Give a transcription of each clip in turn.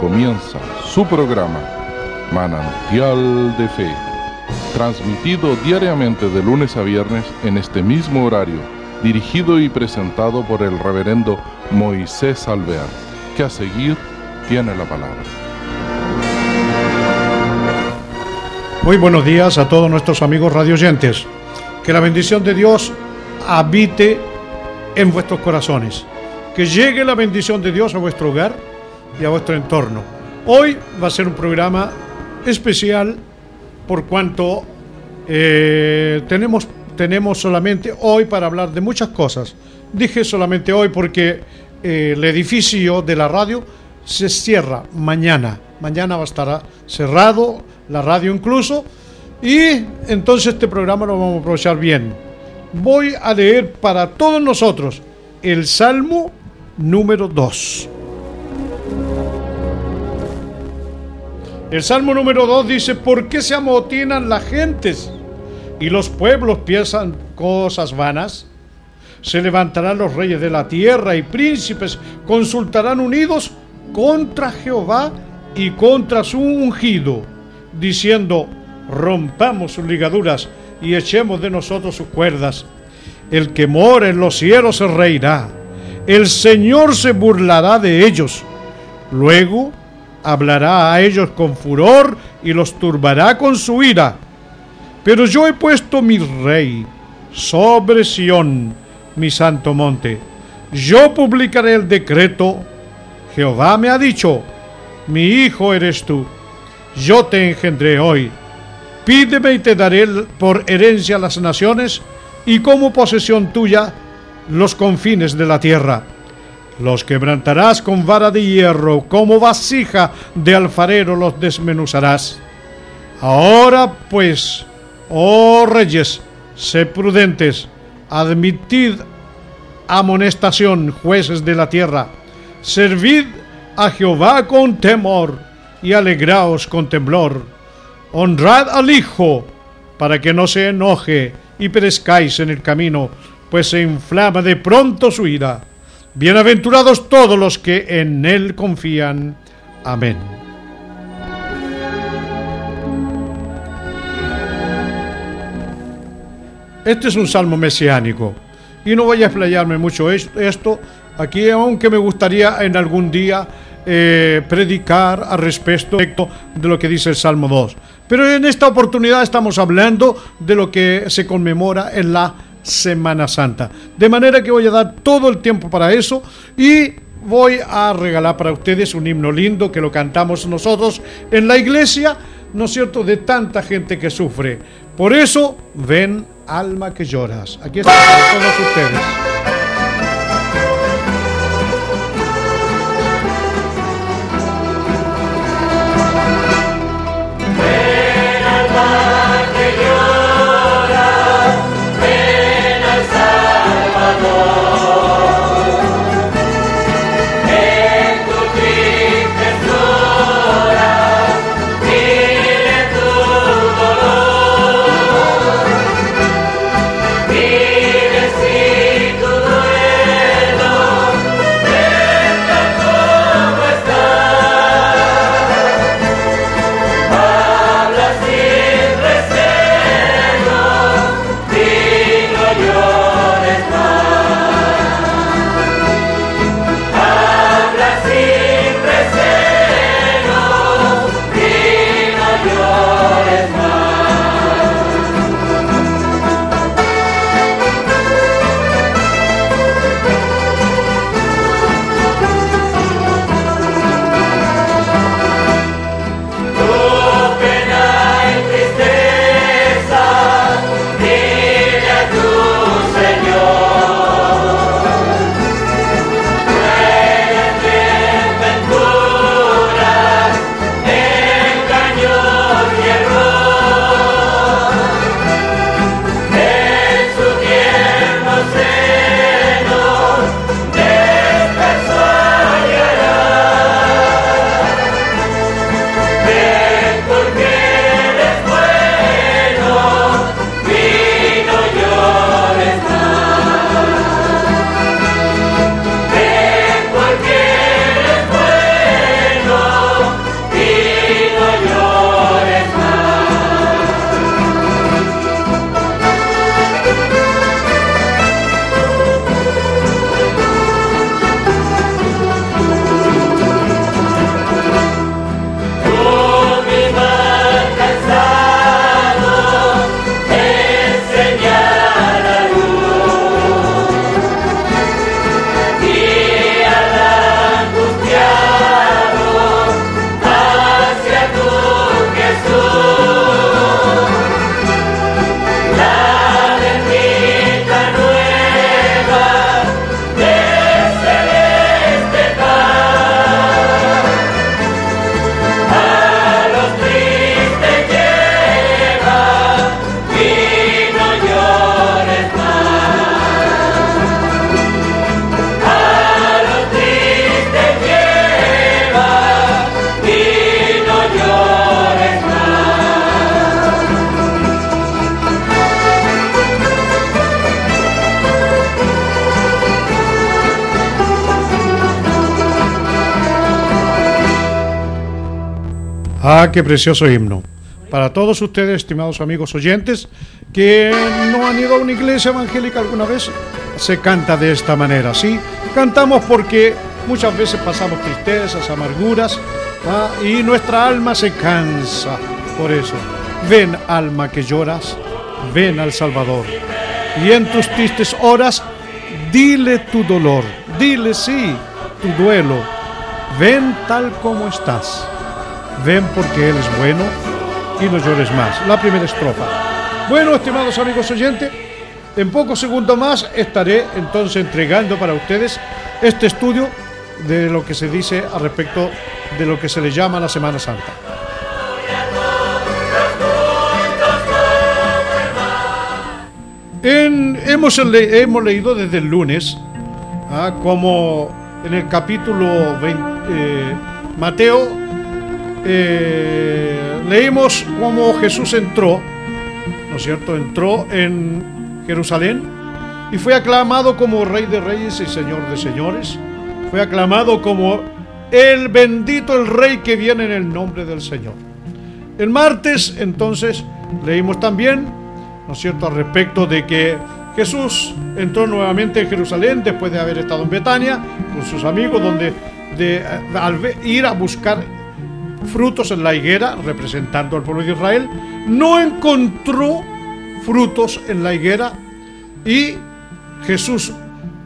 comienza su programa Manantial de Fe, transmitido diariamente de lunes a viernes en este mismo horario, dirigido y presentado por el reverendo Moisés Alvear, que a seguir tiene la palabra. Muy buenos días a todos nuestros amigos radioyentes. Que la bendición de Dios habite en vuestros corazones. Que llegue la bendición de Dios a vuestro hogar y a vuestro entorno. Hoy va a ser un programa especial por cuanto eh, tenemos, tenemos solamente hoy para hablar de muchas cosas. Dije solamente hoy porque eh, el edificio de la radio se cierra mañana. Mañana va a estar cerrado, la radio incluso. Y entonces este programa lo vamos a aprovechar bien. Voy a leer para todos nosotros el Salmo número 2. El Salmo número 2 dice, ¿por qué se amotinan las gentes y los pueblos piensan cosas vanas? Se levantarán los reyes de la tierra y príncipes consultarán unidos contra Jehová y contra su ungido, diciendo, rompamos sus ligaduras y echemos de nosotros sus cuerdas. El que mora en los cielos se reirá, el Señor se burlará de ellos. Luego hablará a ellos con furor y los turbará con su ira. Pero yo he puesto mi rey sobre Sión, mi santo monte. Yo publicaré el decreto. Jehová me ha dicho, mi hijo eres tú. Yo te engendré hoy. Pídeme y te daré por herencia las naciones y como posesión tuya los confines de la tierra. Los quebrantarás con vara de hierro, como vasija de alfarero los desmenuzarás. Ahora pues, oh reyes, sé prudentes, admitid amonestación, jueces de la tierra, servid a Jehová con temor y alegraos con temblor. Honrad al Hijo, para que no se enoje y perezcáis en el camino, pues se inflama de pronto su ira. Bienaventurados todos los que en Él confían. Amén. Este es un salmo mesiánico y no voy a explayarme mucho esto aquí, aunque me gustaría en algún día eh, predicar al respecto de lo que dice el Salmo 2. Pero en esta oportunidad estamos hablando de lo que se conmemora en la Semana Santa. De manera que voy a dar todo el tiempo para eso y voy a regalar para ustedes un himno lindo que lo cantamos nosotros en la iglesia, ¿no es cierto?, de tanta gente que sufre. Por eso, ven, alma que lloras. Aquí están todos ustedes. Qué precioso himno. Para todos ustedes, estimados amigos oyentes, que no han ido a una iglesia evangélica alguna vez, se canta de esta manera, ¿sí? Cantamos porque muchas veces pasamos tristezas, amarguras, ¿ah? y nuestra alma se cansa por eso. Ven, alma que lloras, ven al Salvador. Y en tus tristes horas, dile tu dolor, dile sí, tu duelo. Ven tal como estás. Ven porque Él es bueno y no llores más. La primera estrofa. Bueno, estimados amigos oyentes, en pocos segundos más estaré entonces entregando para ustedes este estudio de lo que se dice al respecto de lo que se le llama la Semana Santa. hemos, hemos leído desde el lunes, ah, como en el capítulo 20, eh, Mateo, eh, leímos cómo Jesús entró, ¿no es cierto? Entró en Jerusalén y fue aclamado como Rey de Reyes y Señor de Señores. Fue aclamado como el bendito, el Rey que viene en el nombre del Señor. El martes, entonces, leímos también, ¿no es cierto?, al respecto de que Jesús entró nuevamente en Jerusalén después de haber estado en Betania con sus amigos, donde de, al ir a buscar frutos en la higuera, representando al pueblo de Israel, no encontró frutos en la higuera y Jesús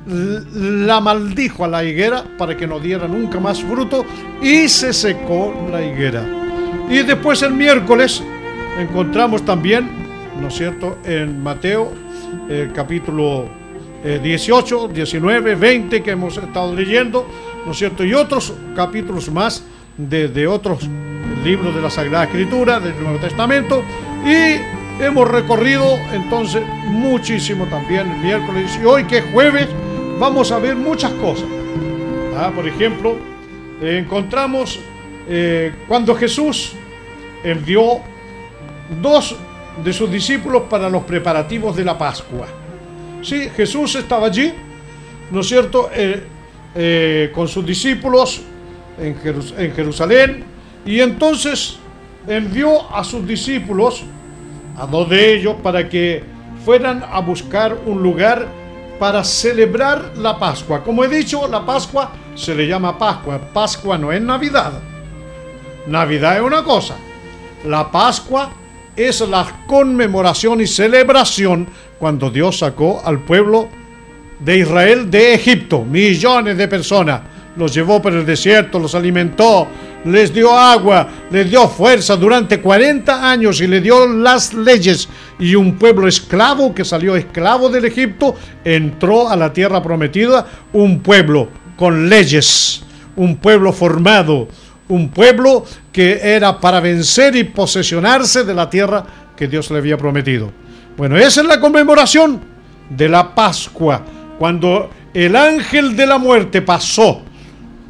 la maldijo a la higuera para que no diera nunca más fruto y se secó la higuera. Y después el miércoles encontramos también, ¿no es cierto?, en Mateo el capítulo 18, 19, 20 que hemos estado leyendo, ¿no es cierto? Y otros capítulos más de, de otros libros de la Sagrada Escritura, del Nuevo Testamento. Y hemos recorrido entonces muchísimo también el miércoles y hoy que es jueves vamos a ver muchas cosas. Ah, por ejemplo, encontramos eh, cuando Jesús envió dos de sus discípulos para los preparativos de la Pascua. Sí, Jesús estaba allí, ¿no es cierto?, eh, eh, con sus discípulos en, Jerusalén, y entonces envió a sus discípulos, a dos de ellos, para que fueran a buscar un lugar para celebrar la Pascua. Como he dicho, la Pascua se le llama Pascua. Pascua no es Navidad. Navidad es una cosa. La Pascua es la conmemoración y celebración cuando Dios sacó al pueblo de Israel de Egipto, millones de personas. Los llevó por el desierto, los alimentó, les dio agua, les dio fuerza durante 40 años y le dio las leyes. Y un pueblo esclavo que salió esclavo del Egipto entró a la tierra prometida, un pueblo con leyes, un pueblo formado, un pueblo que era para vencer y posesionarse de la tierra que Dios le había prometido. Bueno, esa es la conmemoración de la Pascua, cuando el ángel de la muerte pasó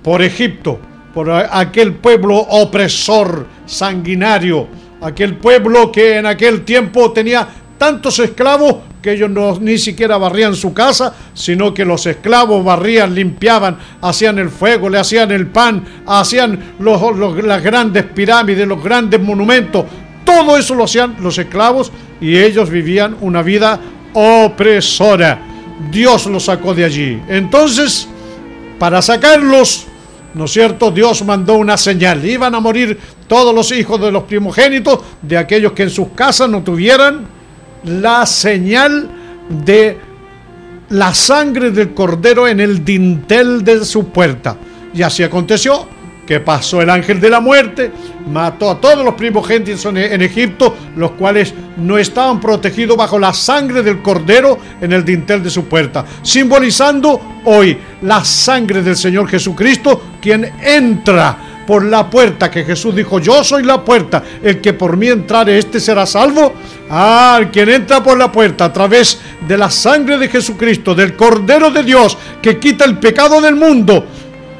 por Egipto, por aquel pueblo opresor, sanguinario, aquel pueblo que en aquel tiempo tenía tantos esclavos que ellos no, ni siquiera barrían su casa, sino que los esclavos barrían, limpiaban, hacían el fuego, le hacían el pan, hacían los, las grandes pirámides, los grandes monumentos. Todo eso lo hacían los esclavos y ellos vivían una vida opresora. Dios los sacó de allí. Entonces, para sacarlos, ¿no es cierto? Dios mandó una señal. Iban a morir todos los hijos de los primogénitos, de aquellos que en sus casas no tuvieran la señal de la sangre del cordero en el dintel de su puerta. Y así aconteció que pasó el ángel de la muerte, mató a todos los primogénitos en Egipto, los cuales no estaban protegidos bajo la sangre del cordero en el dintel de su puerta, simbolizando hoy la sangre del Señor Jesucristo, quien entra por la puerta que Jesús dijo, yo soy la puerta, el que por mí entrare, este será salvo. Ah, quien entra por la puerta a través de la sangre de Jesucristo, del Cordero de Dios, que quita el pecado del mundo.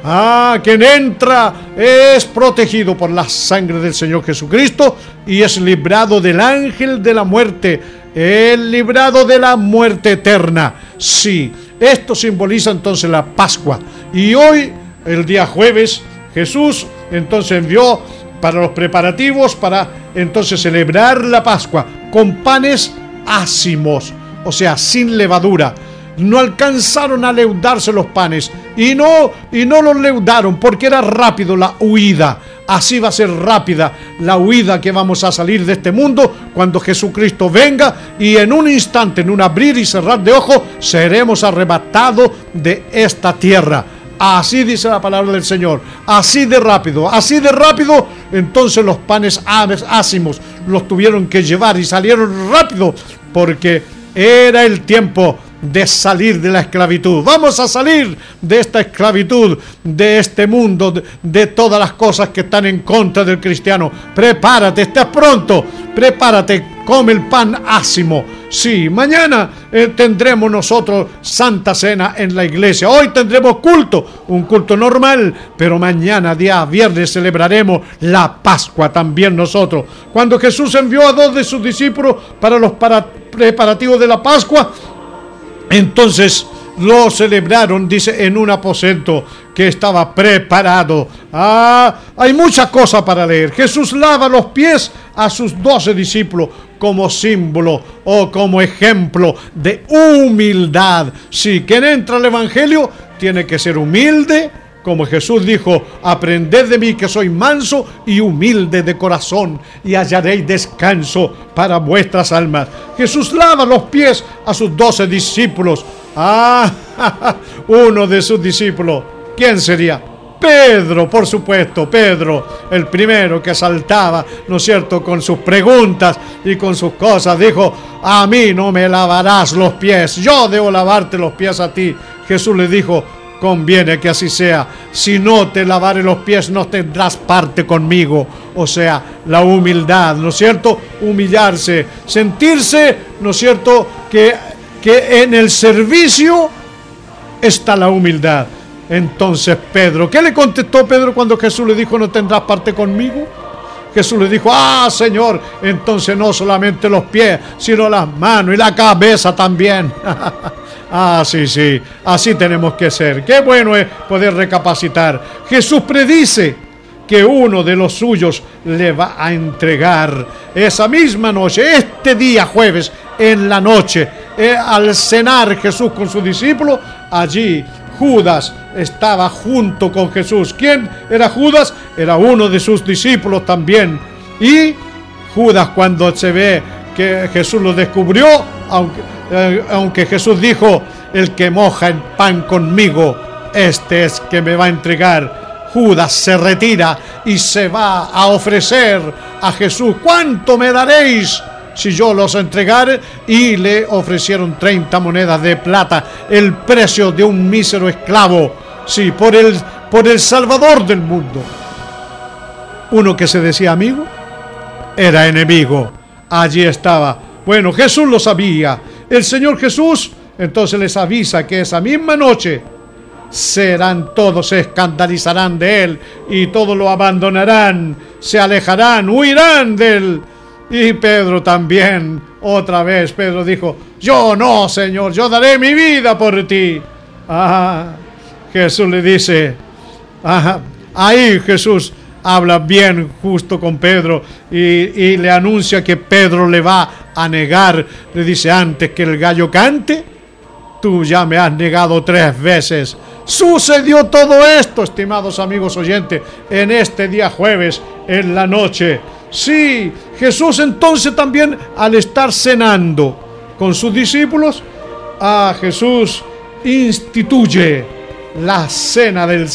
Ah, quien entra es protegido por la sangre del Señor Jesucristo y es librado del ángel de la muerte, es librado de la muerte eterna. Sí, esto simboliza entonces la Pascua. Y hoy, el día jueves, Jesús entonces envió para los preparativos para entonces celebrar la Pascua con panes ácimos, o sea, sin levadura. No alcanzaron a leudarse los panes y no y no los leudaron porque era rápido la huida. Así va a ser rápida la huida que vamos a salir de este mundo cuando Jesucristo venga y en un instante, en un abrir y cerrar de ojos, seremos arrebatados de esta tierra. Así dice la palabra del Señor. Así de rápido, así de rápido. Entonces los panes ácimos los tuvieron que llevar y salieron rápido porque era el tiempo de salir de la esclavitud. Vamos a salir de esta esclavitud, de este mundo, de, todas las cosas que están en contra del cristiano. Prepárate, estás pronto. Prepárate, come el pan ácimo. Sí, mañana eh, tendremos nosotros Santa Cena en la iglesia. Hoy tendremos culto, un culto normal, pero mañana, día viernes, celebraremos la Pascua también nosotros. Cuando Jesús envió a dos de sus discípulos para los preparativos de la Pascua, entonces lo celebraron, dice, en un aposento que estaba preparado. Ah, hay muchas cosas para leer. Jesús lava los pies a sus doce discípulos como símbolo o como ejemplo de humildad. Si quien entra al Evangelio tiene que ser humilde, como Jesús dijo, aprended de mí que soy manso y humilde de corazón y hallaréis descanso para vuestras almas. Jesús lava los pies a sus doce discípulos. Ah, uno de sus discípulos. ¿Quién sería? Pedro, por supuesto, Pedro, el primero que saltaba, ¿no es cierto?, con sus preguntas y con sus cosas, dijo, a mí no me lavarás los pies, yo debo lavarte los pies a ti. Jesús le dijo, conviene que así sea. Si no te lavare los pies, no tendrás parte conmigo. O sea, la humildad, ¿no es cierto? Humillarse, sentirse, ¿no es cierto? Que, que en el servicio está la humildad. Entonces Pedro, ¿qué le contestó Pedro cuando Jesús le dijo, no tendrás parte conmigo? Jesús le dijo, ah, Señor, entonces no solamente los pies, sino las manos y la cabeza también. Ah, sí, sí, así tenemos que ser. Qué bueno es poder recapacitar. Jesús predice que uno de los suyos le va a entregar esa misma noche, este día jueves, en la noche, eh, al cenar Jesús con sus discípulos, allí Judas estaba junto con Jesús. ¿Quién era Judas? Era uno de sus discípulos también. Y Judas cuando se ve que Jesús lo descubrió, aunque eh, aunque Jesús dijo, el que moja el pan conmigo, este es que me va a entregar. Judas se retira y se va a ofrecer a Jesús. ¿Cuánto me daréis si yo los entregare? Y le ofrecieron 30 monedas de plata, el precio de un mísero esclavo. Sí, por el, por el Salvador del mundo. Uno que se decía amigo, era enemigo. Allí estaba. Bueno, Jesús lo sabía el Señor Jesús entonces les avisa que esa misma noche serán todos, se escandalizarán de él y todos lo abandonarán, se alejarán, huirán de él. Y Pedro también, otra vez, Pedro dijo, yo no, Señor, yo daré mi vida por ti. Ah, Jesús le dice, ah, ahí Jesús habla bien justo con Pedro y, y le anuncia que Pedro le va a negar. Le dice, antes que el gallo cante, tú ya me has negado tres veces. Sucedió todo esto, estimados amigos oyentes, en este día jueves, en la noche. Sí, Jesús entonces también al estar cenando con sus discípulos, a Jesús instituye la cena del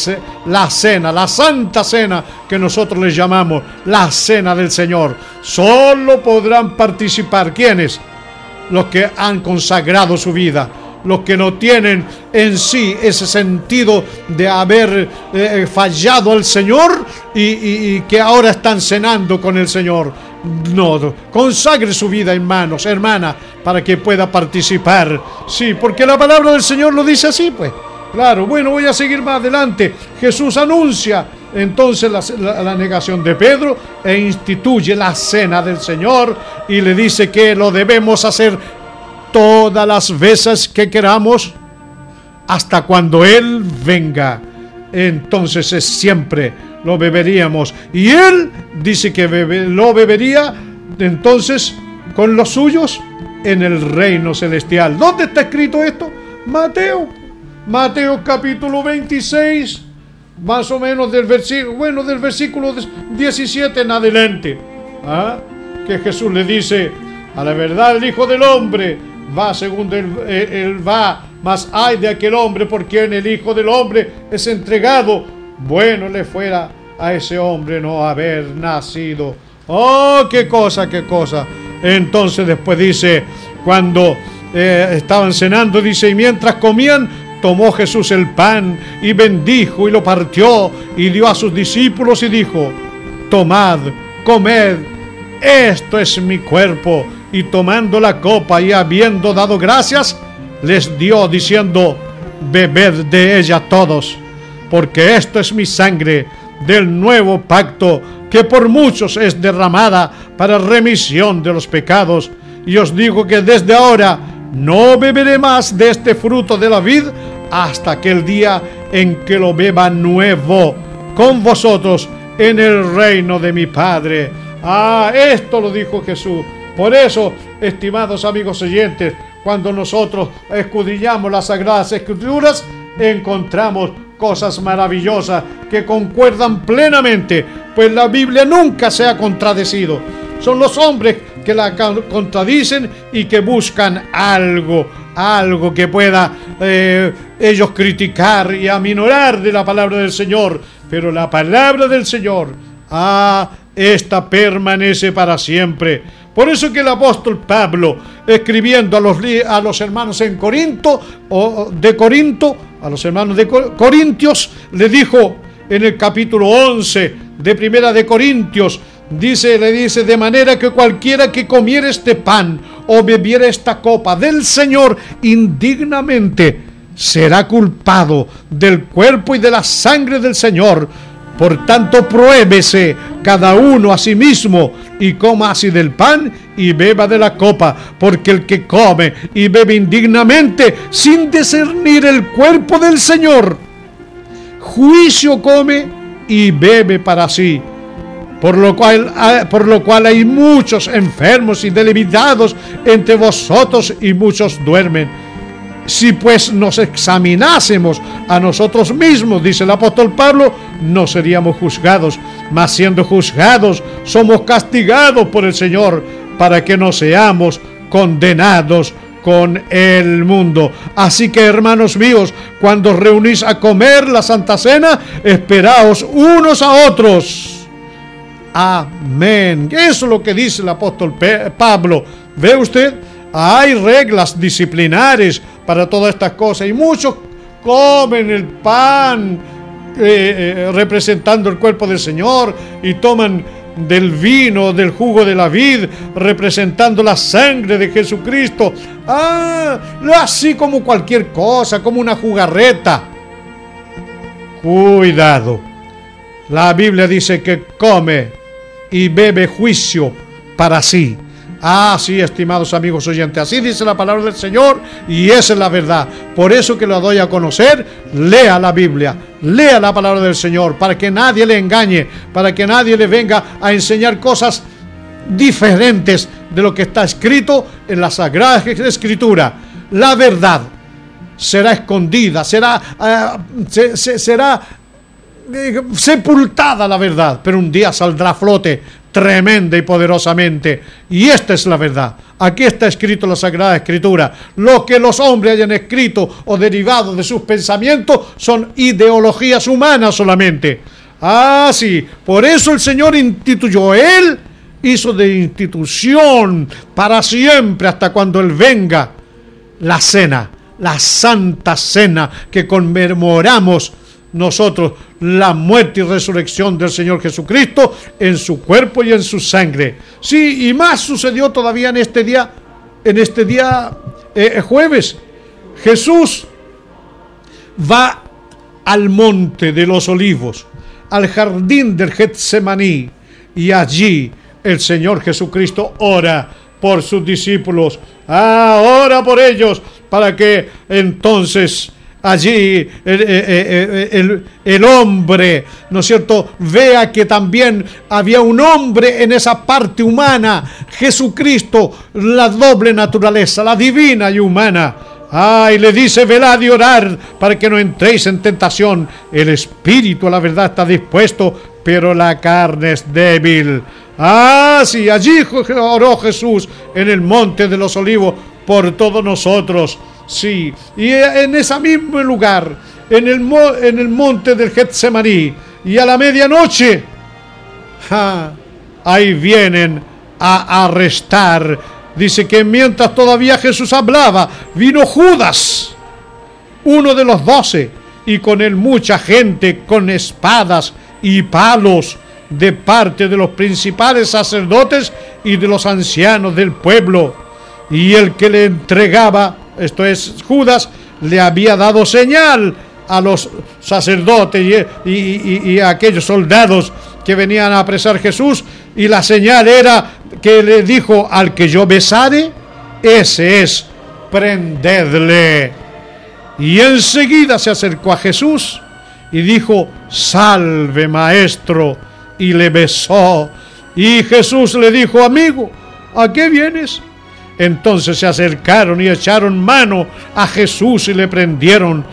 la cena, la santa cena que nosotros le llamamos la cena del Señor. Solo podrán participar quienes los que han consagrado su vida, los que no tienen en sí ese sentido de haber eh, fallado al Señor y, y, que ahora están cenando con el Señor. No, consagre su vida, hermanos, hermana, para que pueda participar. Sí, porque la palabra del Señor lo dice así, pues. Claro, bueno, voy a seguir más adelante. Jesús anuncia entonces la, negación de Pedro e instituye la cena del Señor y le dice que lo debemos hacer todas las veces que queramos hasta cuando Él venga. Entonces es siempre lo beberíamos. Y él dice que lo bebería entonces con los suyos en el reino celestial. ¿Dónde está escrito esto? Mateo. Mateo capítulo 26, más o menos del versículo, bueno, del versículo 17 en adelante. ¿Ah? Que Jesús le dice, a la verdad el Hijo del Hombre va según él, él va, más hay de aquel hombre por quien el Hijo del Hombre es entregado. Bueno le fuera a ese hombre no haber nacido. Oh, qué cosa, qué cosa. Entonces después dice, cuando eh, estaban cenando, dice, y mientras comían, tomó Jesús el pan y bendijo y lo partió y dio a sus discípulos y dijo, tomad, comed, esto es mi cuerpo. Y tomando la copa y habiendo dado gracias, les dio diciendo, bebed de ella todos, porque esto es mi sangre del nuevo pacto que por muchos es derramada para remisión de los pecados. Y os digo que desde ahora no beberé más de este fruto de la vid hasta aquel día en que lo beba nuevo con vosotros en el reino de mi Padre. Ah, esto lo dijo Jesús. Por eso, estimados amigos oyentes, cuando nosotros escudriñamos las sagradas escrituras, encontramos cosas maravillosas que concuerdan plenamente, pues la Biblia nunca se ha contradecido. Son los hombres que la contradicen y que buscan algo, algo que pueda eh, ellos criticar y aminorar de la palabra del Señor. Pero la palabra del Señor, ah, esta permanece para siempre. Por eso que el apóstol Pablo, escribiendo a los, a los hermanos en Corinto, o de Corinto, a los hermanos de Corintios, le dijo en el capítulo 11 de Primera de Corintios, dice, le dice, de manera que cualquiera que comiera este pan o bebiera esta copa del Señor indignamente, será culpado del cuerpo y de la sangre del Señor. Por tanto, pruébese cada uno a sí mismo y coma así del pan y beba de la copa, porque el que come y bebe indignamente sin discernir el cuerpo del Señor, juicio come y bebe para sí. Por lo, cual, ah, por lo cual hay muchos enfermos y debilitados entre vosotros y muchos duermen si pues nos examinásemos a nosotros mismos, dice el apóstol Pablo, no seríamos juzgados, mas siendo juzgados somos castigados por el Señor para que no seamos condenados con el mundo. Así que hermanos míos, cuando reunís a comer la Santa Cena, esperaos unos a otros. Amén. Eso es lo que dice el apóstol Pablo. ¿Ve usted? Hay reglas disciplinares para todas estas cosas y muchos comen el pan eh, eh, representando el cuerpo del Señor y toman del vino, del jugo de la vid, representando la sangre de Jesucristo. Ah, así como cualquier cosa, como una jugarreta. Cuidado. La Biblia dice que come y bebe juicio para sí Ah, sí, estimados amigos oyentes, así dice la palabra del Señor y esa es la verdad. Por eso que lo doy a conocer, lea la Biblia, lea la palabra del Señor, para que nadie le engañe, para que nadie le venga a enseñar cosas diferentes de lo que está escrito en la Sagrada Escritura. La verdad será escondida, será, eh, será sepultada la verdad, pero un día saldrá a flote tremenda y poderosamente. Y esta es la verdad. Aquí está escrito la Sagrada Escritura. Lo que los hombres hayan escrito o derivado de sus pensamientos son ideologías humanas solamente. Ah, sí. Por eso el Señor instituyó. Él hizo de institución para siempre hasta cuando Él venga la cena, la santa cena que conmemoramos nosotros la muerte y resurrección del Señor Jesucristo en su cuerpo y en su sangre. Sí, y más sucedió todavía en este día, en este día eh, eh, jueves. Jesús va al monte de los olivos, al jardín del Getsemaní, y allí el Señor Jesucristo ora por sus discípulos. Ah, ora por ellos para que entonces allí eh, eh, eh, el, hombre, ¿no es cierto? Vea que también había un hombre en esa parte humana, Jesucristo, la doble naturaleza, la divina y humana. Ay, le dice, velad y orar para que no entréis en tentación. El espíritu, la verdad, está dispuesto, pero la carne es débil. Ah, sí, allí oró Jesús en el monte de los olivos por todos nosotros. Sí, y en ese mismo lugar, en el, en el monte del Getsemaní, y a la medianoche, ahí vienen a arrestar. Dice que mientras todavía Jesús hablaba, vino Judas, uno de los doce, y con él mucha gente con espadas y palos de parte de los principales sacerdotes y de los ancianos del pueblo. Y el que le entregaba esto es Judas, le había dado señal a los sacerdotes y, a aquellos soldados que venían a apresar Jesús y la señal era que le dijo al que yo besare, ese es prendedle. Y enseguida se acercó a Jesús y dijo, salve maestro, y le besó. Y Jesús le dijo, amigo, ¿a qué vienes? Entonces se acercaron y echaron mano a Jesús y le prendieron.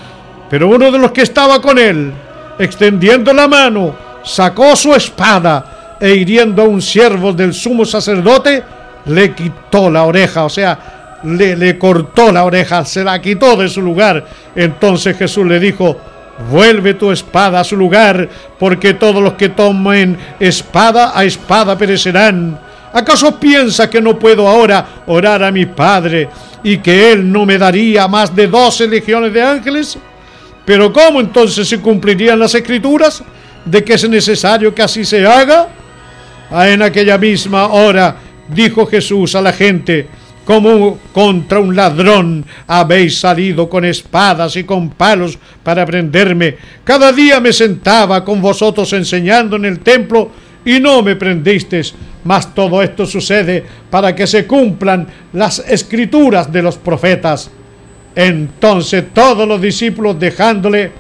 Pero uno de los que estaba con él, extendiendo la mano, sacó su espada e hiriendo a un siervo del sumo sacerdote, le quitó la oreja, o sea, le, le cortó la oreja, se la quitó de su lugar. Entonces Jesús le dijo, vuelve tu espada a su lugar, porque todos los que tomen espada a espada perecerán. ¿Acaso piensa que no puedo ahora orar a mi Padre y que Él no me daría más de doce legiones de ángeles? Pero ¿cómo entonces se cumplirían las escrituras de que es necesario que así se haga? Ah, en aquella misma hora dijo Jesús a la gente, como contra un ladrón habéis salido con espadas y con palos para prenderme. Cada día me sentaba con vosotros enseñando en el templo y no me prendisteis. Mas todo esto sucede para que se cumplan las escrituras de los profetas. Entonces todos los discípulos dejándole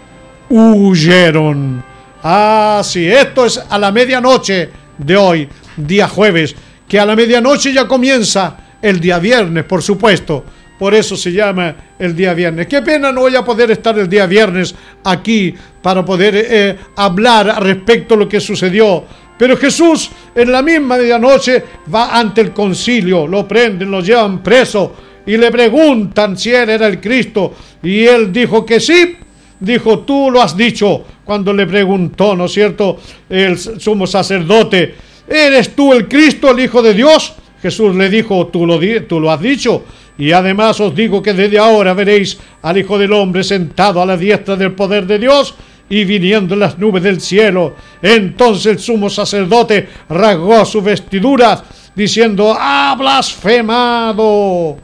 huyeron. Ah, sí, esto es a la medianoche de hoy, día jueves, que a la medianoche ya comienza el día viernes, por supuesto. Por eso se llama el día viernes. Qué pena no voy a poder estar el día viernes aquí para poder eh, hablar respecto a lo que sucedió pero Jesús en la misma medianoche va ante el concilio, lo prenden, lo llevan preso y le preguntan si él era el Cristo. Y él dijo que sí. Dijo, tú lo has dicho cuando le preguntó, ¿no es cierto?, el sumo sacerdote, ¿eres tú el Cristo, el Hijo de Dios? Jesús le dijo, tú lo, tú lo has dicho. Y además os digo que desde ahora veréis al Hijo del Hombre sentado a la diestra del poder de Dios y viniendo en las nubes del cielo. Entonces el sumo sacerdote rasgó sus vestiduras, diciendo, ¡ha blasfemado!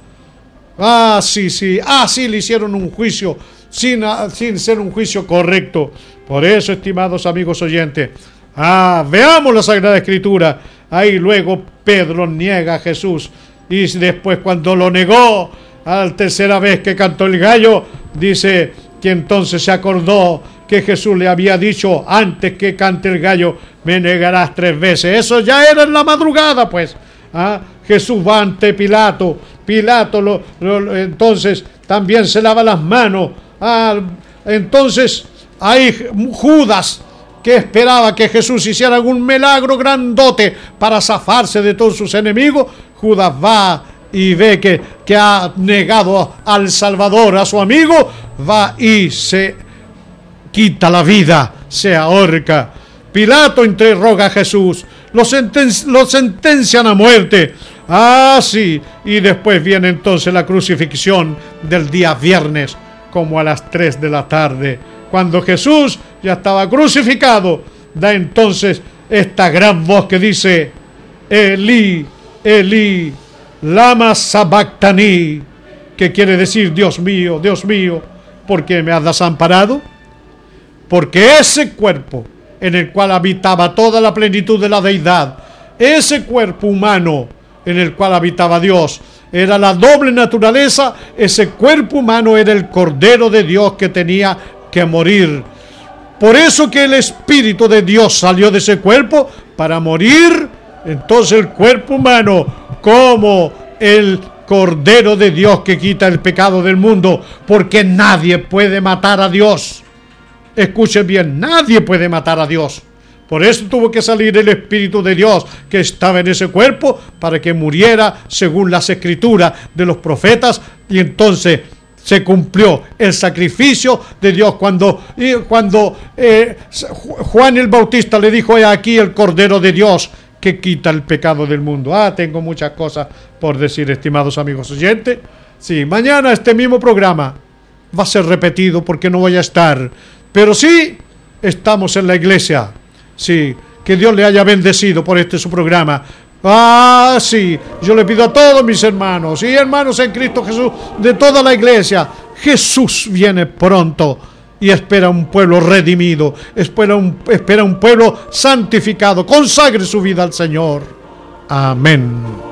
Ah, sí, sí, así le hicieron un juicio, sin, sin ser un juicio correcto. Por eso, estimados amigos oyentes, ah, veamos la Sagrada Escritura. Ahí luego Pedro niega a Jesús. Y después cuando lo negó, a la tercera vez que cantó el gallo, dice que entonces se acordó que Jesús le había dicho antes que cante el gallo, me negarás tres veces. Eso ya era en la madrugada, pues. ¿Ah? Jesús va ante Pilato. Pilato lo, entonces también se lava las manos. Ah, entonces hay Judas que esperaba que Jesús hiciera algún milagro grandote para zafarse de todos sus enemigos. Judas va y ve que, que ha negado al Salvador, a su amigo, va y se quita la vida, se ahorca. Pilato interroga a Jesús, lo, sentencian a muerte. Ah, sí, y después viene entonces la crucifixión del día viernes, como a las 3 de la tarde, cuando Jesús ya estaba crucificado. Da entonces esta gran voz que dice, Eli, Eli, lama sabactani, que quiere decir, Dios mío, Dios mío, ¿por qué me has desamparado? Porque ese cuerpo en el cual habitaba toda la plenitud de la deidad, ese cuerpo humano en el cual habitaba Dios, era la doble naturaleza, ese cuerpo humano era el Cordero de Dios que tenía que morir. Por eso que el Espíritu de Dios salió de ese cuerpo para morir. Entonces el cuerpo humano como el Cordero de Dios que quita el pecado del mundo, porque nadie puede matar a Dios. Escuchen bien, nadie puede matar a Dios. Por eso tuvo que salir el Espíritu de Dios que estaba en ese cuerpo para que muriera según las escrituras de los profetas y entonces se cumplió el sacrificio de Dios cuando, cuando eh, Juan el Bautista le dijo aquí el Cordero de Dios que quita el pecado del mundo. Ah, tengo muchas cosas por decir, estimados amigos oyentes. Sí, mañana este mismo programa va a ser repetido porque no voy a estar. Pero sí, estamos en la iglesia. Sí, que Dios le haya bendecido por este su programa. Ah, sí, yo le pido a todos mis hermanos y hermanos en Cristo Jesús de toda la iglesia, Jesús viene pronto y espera un pueblo redimido, espera un, espera un pueblo santificado, consagre su vida al Señor. Amén.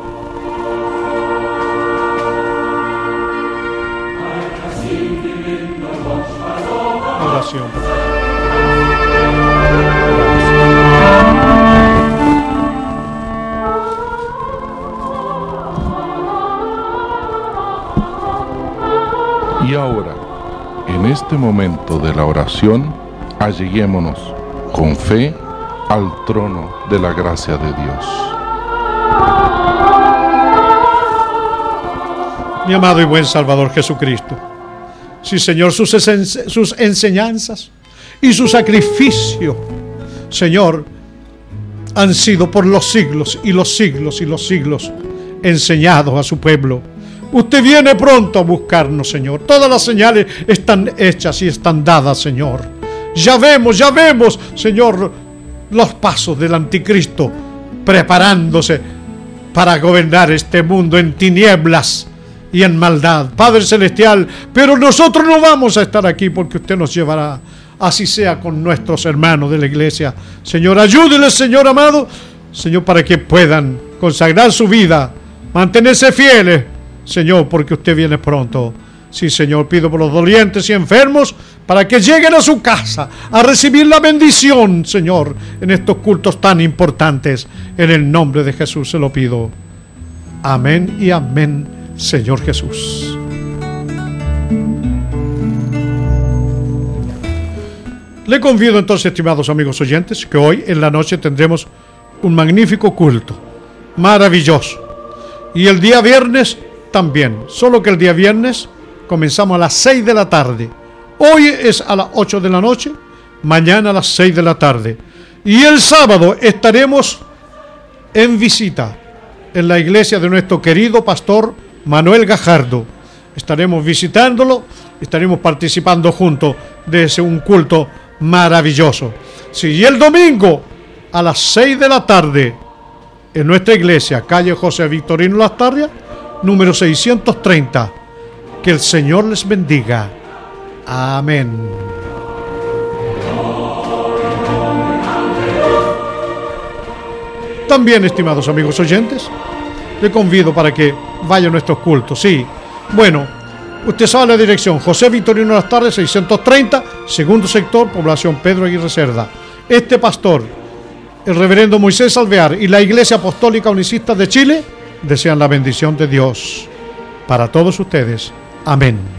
Oración. Y ahora, en este momento de la oración, alleguémonos con fe al trono de la gracia de Dios. Mi amado y buen Salvador Jesucristo, sí Señor, sus, enseñanzas y su sacrificio, Señor, han sido por los siglos y los siglos y los siglos enseñados a su pueblo Usted viene pronto a buscarnos, Señor. Todas las señales están hechas y están dadas, Señor. Ya vemos, ya vemos, Señor, los pasos del anticristo preparándose para gobernar este mundo en tinieblas y en maldad. Padre Celestial, pero nosotros no vamos a estar aquí porque usted nos llevará. Así sea con nuestros hermanos de la iglesia. Señor, ayúdeles, Señor amado, Señor, para que puedan consagrar su vida, mantenerse fieles Señor, porque usted viene pronto. Sí, Señor, pido por los dolientes y enfermos para que lleguen a su casa a recibir la bendición, Señor, en estos cultos tan importantes. En el nombre de Jesús se lo pido. Amén y amén, Señor Jesús. Le convido entonces, estimados amigos oyentes, que hoy en la noche tendremos un magnífico culto, maravilloso. Y el día viernes también, solo que el día viernes comenzamos a las 6 de la tarde. Hoy es a las 8 de la noche, mañana a las 6 de la tarde. Y el sábado estaremos en visita en la iglesia de nuestro querido pastor Manuel Gajardo. Estaremos visitándolo, estaremos participando juntos de ese un culto maravilloso. Sí, y el domingo a las 6 de la tarde en nuestra iglesia, calle José Victorino Lastarria, número 630. Que el Señor les bendiga. Amén. También, estimados amigos oyentes, le convido para que vaya a nuestros cultos. Sí, bueno, usted sabe la dirección, José Victorino Las Tardes, 630, segundo sector, población Pedro Aguirre Cerda. Este pastor, el reverendo Moisés Alvear y la Iglesia Apostólica Unicista de Chile, desean la bendición de Dios para todos ustedes. Amén.